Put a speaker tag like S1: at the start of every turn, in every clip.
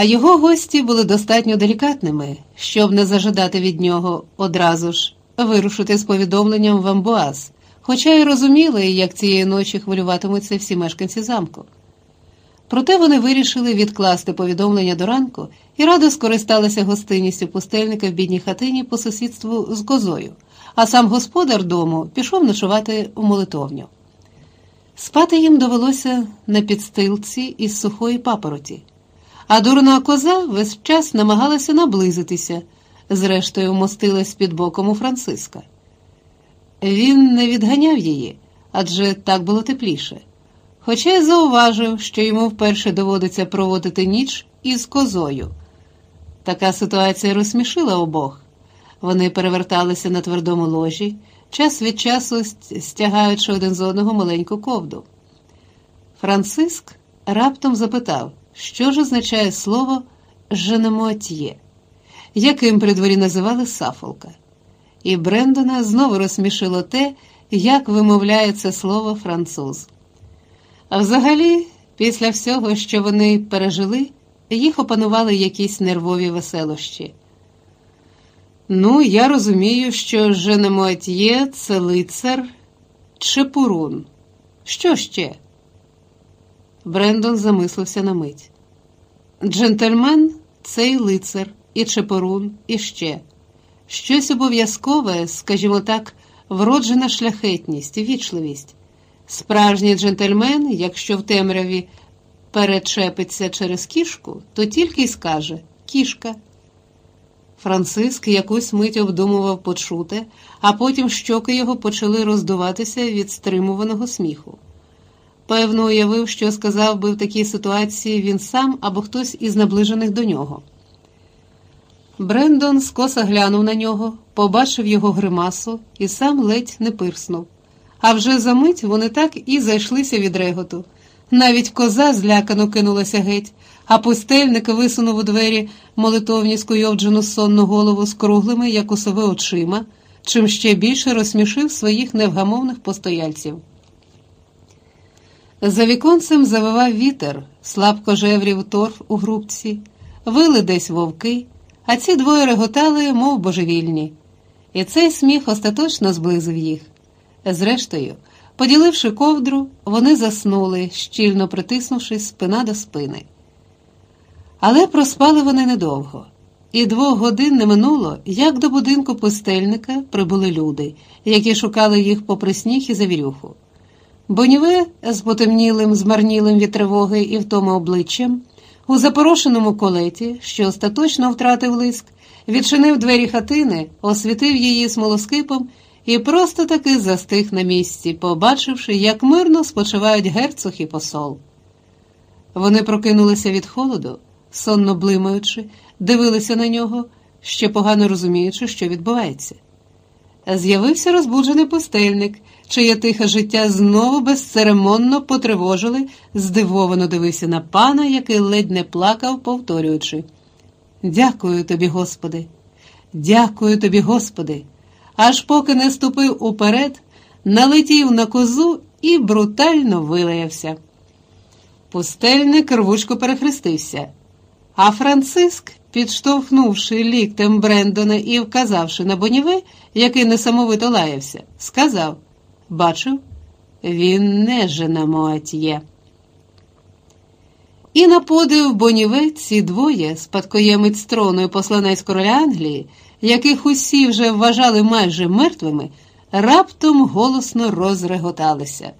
S1: А його гості були достатньо делікатними, щоб не зажадати від нього одразу ж вирушити з повідомленням в Амбуаз, хоча й розуміли, як цієї ночі хвилюватимуться всі мешканці замку. Проте вони вирішили відкласти повідомлення до ранку і радо скористалися гостинністю пустельника в бідній хатині по сусідству з козою, а сам господар дому пішов ночувати у молитовню. Спати їм довелося на підстилці із сухої папороті, а дурна коза весь час намагалася наблизитися, зрештою вмостилась під боком у Франциска. Він не відганяв її, адже так було тепліше хоча й зауважив, що йому вперше доводиться проводити ніч із козою. Така ситуація розсмішила обох. Вони переверталися на твердому ложі, час від часу стягаючи один з одного маленьку ковду. Франциск раптом запитав, що ж означає слово «женемотьє», яким при дворі називали Сафолка. І Брендона знову розсмішило те, як вимовляє це слово француз. А взагалі, після всього, що вони пережили, їх опанували якісь нервові веселощі. Ну, я розумію, що Женемуатьє – це лицар Чепурун. Що ще? Брендон замислився на мить. Джентльмен це й лицар, і Чепурун, і ще. Щось обов'язкове, скажімо так, вроджена шляхетність, вічливість. Справжній джентльмен, якщо в темряві перечепиться через кішку, то тільки й скаже кішка. Франциск якусь мить обдумував почуте, а потім щоки його почали роздуватися від стримуваного сміху. Певно, уявив, що сказав би в такій ситуації він сам або хтось із наближених до нього. Брендон скоса глянув на нього, побачив його гримасу і сам ледь не пирснув. А вже за мить вони так і зайшлися від реготу. Навіть коза злякано кинулася геть, а пустельник висунув у двері молитовні скуйовджену сонну голову з круглими, як у сови очима, чим ще більше розсмішив своїх невгамовних постояльців. За віконцем завивав вітер, слабко жеврів торф у грубці, вили десь вовки, а ці двоє реготали, мов божевільні, і цей сміх остаточно зблизив їх. Зрештою, поділивши ковдру, вони заснули, щільно притиснувшись спина до спини. Але проспали вони недовго, і двох годин не минуло, як до будинку пустельника прибули люди, які шукали їх попри сніг і завірюху. Боніве з потемнілим, змарнілим від тривоги і втоми обличчям, у запорошеному колеті, що остаточно втратив лиск, відчинив двері хатини, освітив її смолоскипом і просто таки застиг на місці, побачивши, як мирно спочивають герцог і посол. Вони прокинулися від холоду, сонно блимаючи, дивилися на нього, ще погано розуміючи, що відбувається. З'явився розбуджений пустельник, чиє тихе життя знову безцеремонно потривожили, здивовано дивився на пана, який ледь не плакав, повторюючи: Дякую тобі, Господи, дякую тобі, Господи аж поки не ступив уперед, налетів на козу і брутально вилаявся. Пустельник рвучко перехрестився, а Франциск, підштовхнувши ліктем Брендона і вказавши на боніве, який несамовито лаявся, сказав Бачив, він не жена Моатьє. І на подив Боніве ці двоє, спадкоємець трону і посланець короля Англії, яких усі вже вважали майже мертвими, раптом голосно розреготалися.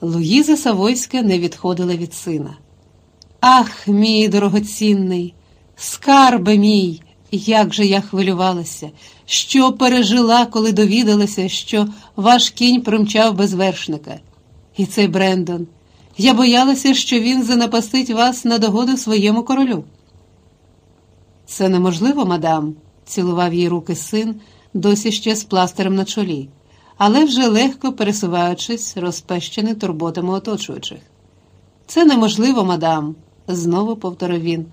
S1: Луїза Савойська не відходила від сина. Ах, мій дорогоцінний, скарбе мій, як же я хвилювалася, що пережила, коли довідалася, що ваш кінь примчав без вершника. І цей Брендон. Я боялася, що він занапастить вас на догоду своєму королю. Це неможливо, мадам, цілував їй руки син, досі ще з пластирем на чолі, але вже легко пересуваючись, розпещений турботами оточуючих. Це неможливо, мадам, знову повторив він.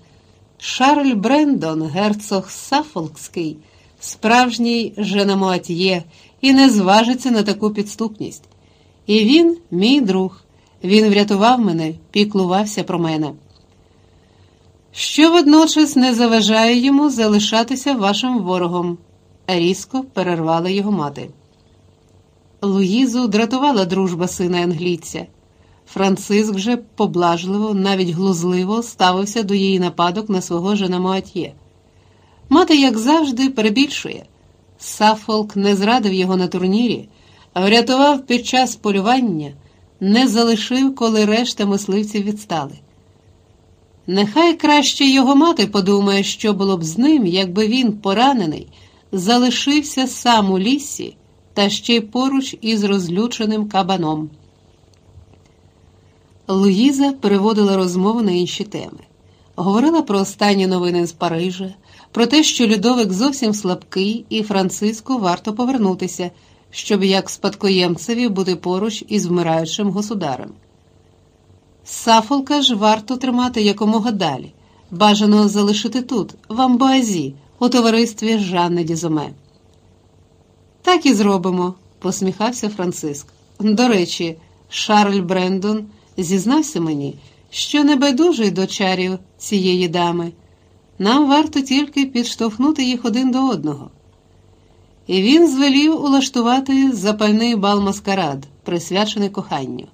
S1: Шарль Брендон, герцог Сафолкський, справжній женамуатьє, і не зважиться на таку підступність. І він, мій друг, він врятував мене, піклувався про мене. що водночас не заважає йому залишатися вашим ворогом, різко перервала його мати. Луїзу дратувала дружба сина англійця. Франциск же поблажливо, навіть глузливо ставився до її нападок на свого жена Моатьє. Мати, як завжди, перебільшує. Сафолк не зрадив його на турнірі, врятував під час полювання, не залишив, коли решта мисливців відстали. Нехай краще його мати подумає, що було б з ним, якби він, поранений, залишився сам у лісі та ще й поруч із розлюченим кабаном. Луїза переводила розмову на інші теми. Говорила про останні новини з Парижа, про те, що Людовик зовсім слабкий, і Франциску варто повернутися, щоб як спадкоємцеві бути поруч із вмираючим государем. Сафолка ж варто тримати якомога далі, бажано залишити тут, в Амбуазі, у товаристві Жанни Дізоме. Так і зробимо, посміхався Франциск. До речі, Шарль Брендон зізнався мені, що не байдужий до чарів цієї дами. Нам варто тільки підштовхнути їх один до одного. І він звелів улаштувати запальний бал маскарад, присвячений коханню.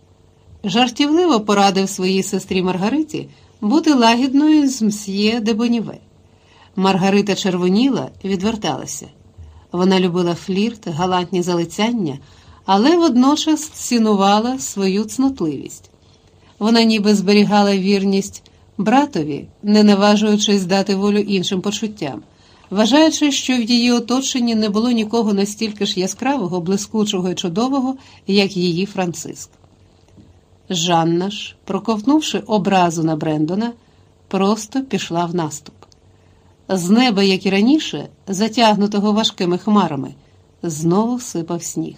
S1: Жартівливо порадив своїй сестрі Маргариті бути лагідною з мсьє де Боніве. Маргарита червоніла, відверталася. Вона любила флірт, галантні залицяння, але водночас цінувала свою цнотливість. Вона ніби зберігала вірність братові, не наважуючись дати волю іншим почуттям, вважаючи, що в її оточенні не було нікого настільки ж яскравого, блискучого і чудового, як її Франциск. Жанна ж, проковтнувши образу на Брендона, просто пішла в наступ. З неба, як і раніше, затягнутого важкими хмарами, знову сипав сніг.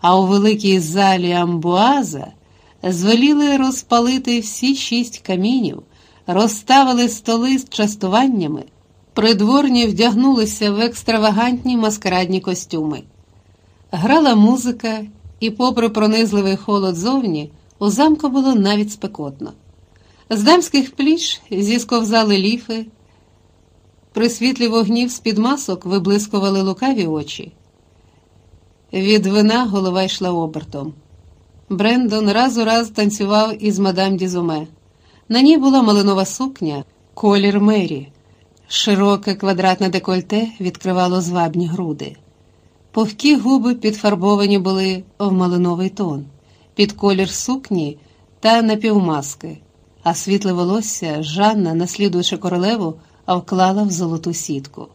S1: А у великій залі Амбуаза звеліли розпалити всі шість камінів, розставили столи з частуваннями, придворні вдягнулися в екстравагантні маскарадні костюми. Грала музика, і, попри пронизливий холод зовні, у замку було навіть спекотно. З дамських пліч зісковзали ліфи, при світлі вогнів з-під масок виблискували лукаві очі. Від вина голова йшла обертом. Брендон раз у раз танцював із мадам Дізуме. На ній була малинова сукня, колір мері. Широке квадратне декольте відкривало звабні груди. Повкі губи підфарбовані були в малиновий тон, під колір сукні та напівмаски, а світле волосся Жанна, наслідуючи королеву, вклала в золоту сітку.